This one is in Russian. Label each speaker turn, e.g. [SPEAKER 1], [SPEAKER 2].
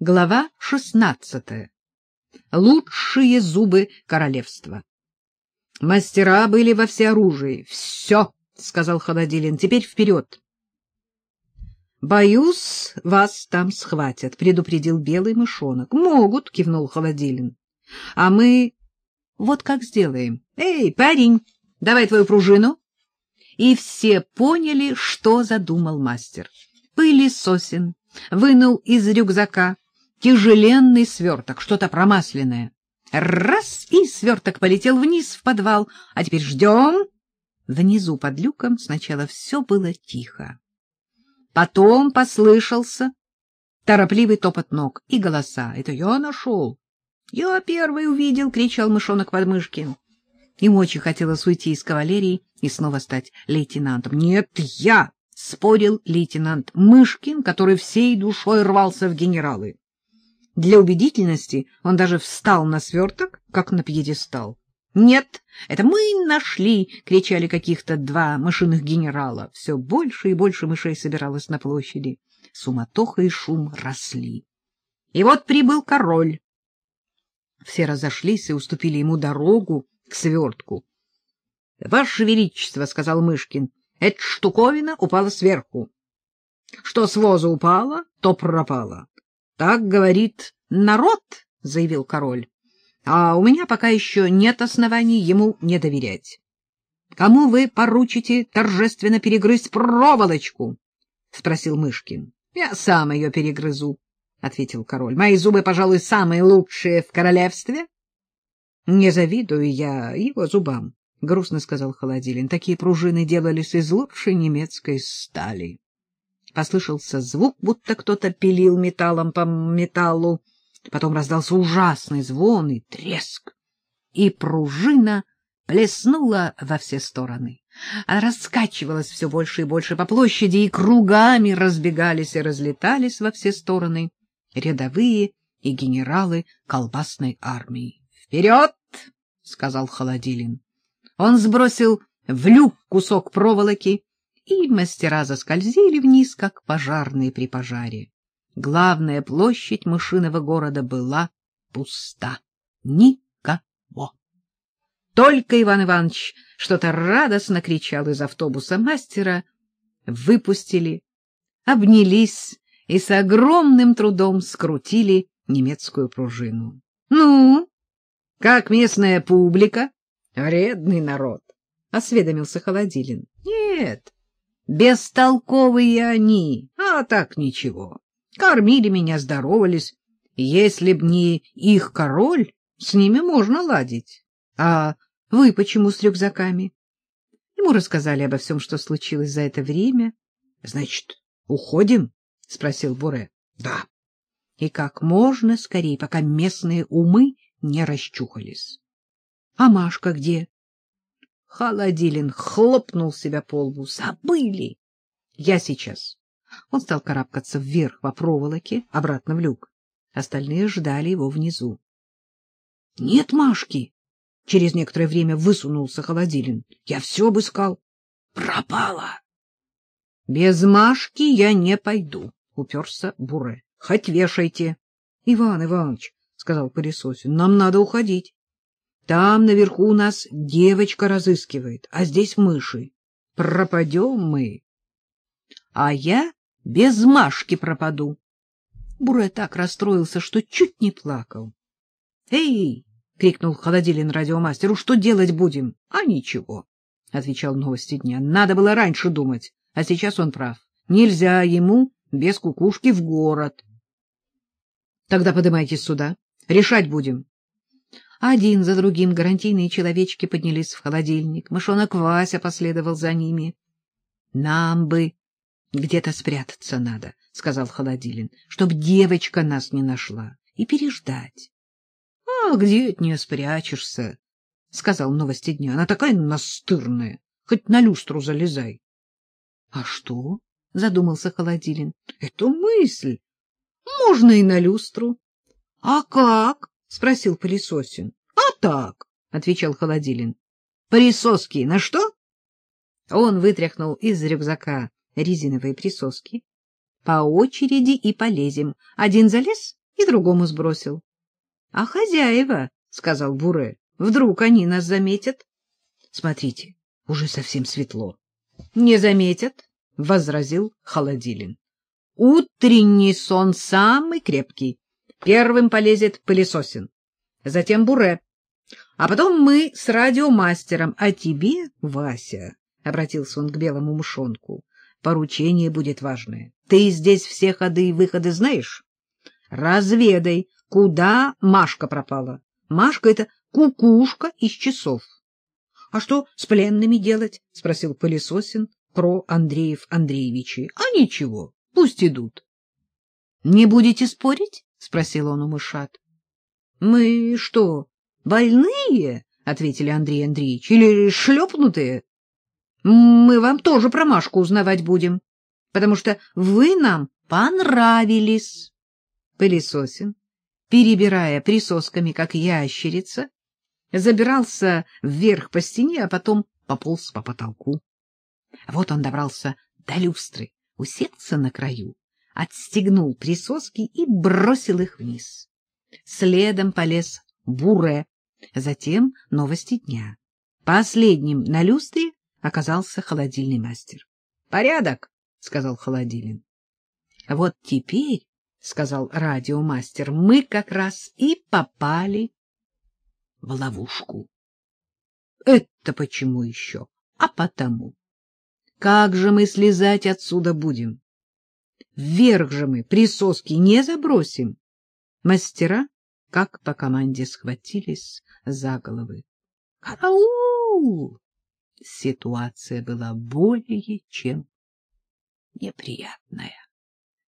[SPEAKER 1] Глава шестнадцатая. Лучшие зубы королевства. Мастера были во всеоружии. Все, — сказал Холодилин, — теперь вперед. — Боюсь, вас там схватят, — предупредил белый мышонок. — Могут, — кивнул Холодилин. — А мы вот как сделаем. Эй, парень, давай твою пружину. И все поняли, что задумал мастер. Пылесосин вынул из рюкзака тяжеленный сверток, что-то промасленное. Раз, и сверток полетел вниз в подвал. А теперь ждем. Внизу под люком сначала все было тихо. Потом послышался торопливый топот ног и голоса. — Это я нашел. — Я первый увидел, — кричал мышонок Подмышкин. Ему очень хотелось уйти из кавалерии и снова стать лейтенантом. — Нет, я! — спорил лейтенант Мышкин, который всей душой рвался в генералы. Для убедительности он даже встал на сверток, как на пьедестал. «Нет, это мы нашли!» — кричали каких-то два мышиных генерала. Все больше и больше мышей собиралось на площади. Суматоха и шум росли. И вот прибыл король. Все разошлись и уступили ему дорогу к свертку. — Ваше Величество, — сказал Мышкин, — эта штуковина упала сверху. Что с воза упало, то пропало. — Так говорит народ, — заявил король. — А у меня пока еще нет оснований ему не доверять. — Кому вы поручите торжественно перегрызть проволочку? — спросил Мышкин. — Я сам ее перегрызу, — ответил король. — Мои зубы, пожалуй, самые лучшие в королевстве. — Не завидую я его зубам, — грустно сказал Холодилин. Такие пружины делались из лучшей немецкой стали. Послышался звук, будто кто-то пилил металлом по металлу. Потом раздался ужасный звон и треск, и пружина плеснула во все стороны. Она раскачивалась все больше и больше по площади, и кругами разбегались и разлетались во все стороны рядовые и генералы колбасной армии. «Вперед!» — сказал Холодилин. Он сбросил в люк кусок проволоки, и мастера заскользили вниз, как пожарные при пожаре. Главная площадь мышиного города была пуста. Никого. Только Иван Иванович что-то радостно кричал из автобуса мастера. Выпустили, обнялись и с огромным трудом скрутили немецкую пружину. — Ну, как местная публика? Вредный народ, — осведомился Холодилин. — Нет, Бестолковые они, а так ничего. Кормили меня, здоровались. Если б не их король, с ними можно ладить. А вы почему с рюкзаками? Ему рассказали обо всем, что случилось за это время. — Значит, уходим? — спросил Буре. — Да. И как можно скорее, пока местные умы не расчухались. — А Машка где? Холодилин хлопнул себя по лбу. Забыли! Я сейчас. Он стал карабкаться вверх по проволоке, обратно в люк. Остальные ждали его внизу. — Нет Машки! — через некоторое время высунулся Холодилин. — Я все обыскал. — Пропала! — Без Машки я не пойду, — уперся Буре. — Хоть вешайте. — Иван Иванович, — сказал Пылесосин, — нам надо уходить. Там наверху у нас девочка разыскивает, а здесь мыши. Пропадем мы. А я без Машки пропаду. Буре так расстроился, что чуть не плакал. — Эй! — крикнул Холодилин радиомастеру. — Что делать будем? — А ничего, — отвечал новости дня. — Надо было раньше думать, а сейчас он прав. Нельзя ему без кукушки в город. — Тогда поднимайтесь сюда. Решать будем. Один за другим гарантийные человечки поднялись в холодильник. Мышонок Вася последовал за ними. — Нам бы где-то спрятаться надо, — сказал Холодилин, — чтоб девочка нас не нашла, и переждать. — А где от нее спрячешься? — сказал новости дня. — Она такая настырная, хоть на люстру залезай. — А что? — задумался Холодилин. — Это мысль. Можно и на люстру. — А как? — спросил Пылесосин. — А так, — отвечал Холодилин. — Присоски на что? Он вытряхнул из рюкзака резиновые присоски. — По очереди и полезем. Один залез, и другому сбросил. — А хозяева, — сказал Буре, — вдруг они нас заметят? — Смотрите, уже совсем светло. — Не заметят, — возразил Холодилин. — Утренний сон самый крепкий. Первым полезет пылесосин, затем Буре, а потом мы с радиомастером. А тебе, Вася, — обратился он к белому мушонку, — поручение будет важное. Ты здесь все ходы и выходы знаешь? Разведай, куда Машка пропала. Машка — это кукушка из часов. — А что с пленными делать? — спросил Пылесосин про Андреев Андреевичи. — А ничего, пусть идут. — Не будете спорить? — спросил он у мышат. — Мы что, больные? — ответили Андрей Андреевич. — Или шлепнутые? Мы вам тоже про Машку узнавать будем, потому что вы нам понравились. Пылесосин, перебирая присосками, как ящерица, забирался вверх по стене, а потом пополз по потолку. Вот он добрался до люстры, уселся на краю, отстегнул присоски и бросил их вниз. Следом полез Буре, затем новости дня. Последним на люстре оказался холодильный мастер. — Порядок, — сказал холодилин. — Вот теперь, — сказал радиомастер, — мы как раз и попали в ловушку. — Это почему еще? А потому. Как же мы слезать отсюда будем? Вверх же мы присоски не забросим. Мастера, как по команде, схватились за головы. «Караул!» Ситуация была более чем неприятная.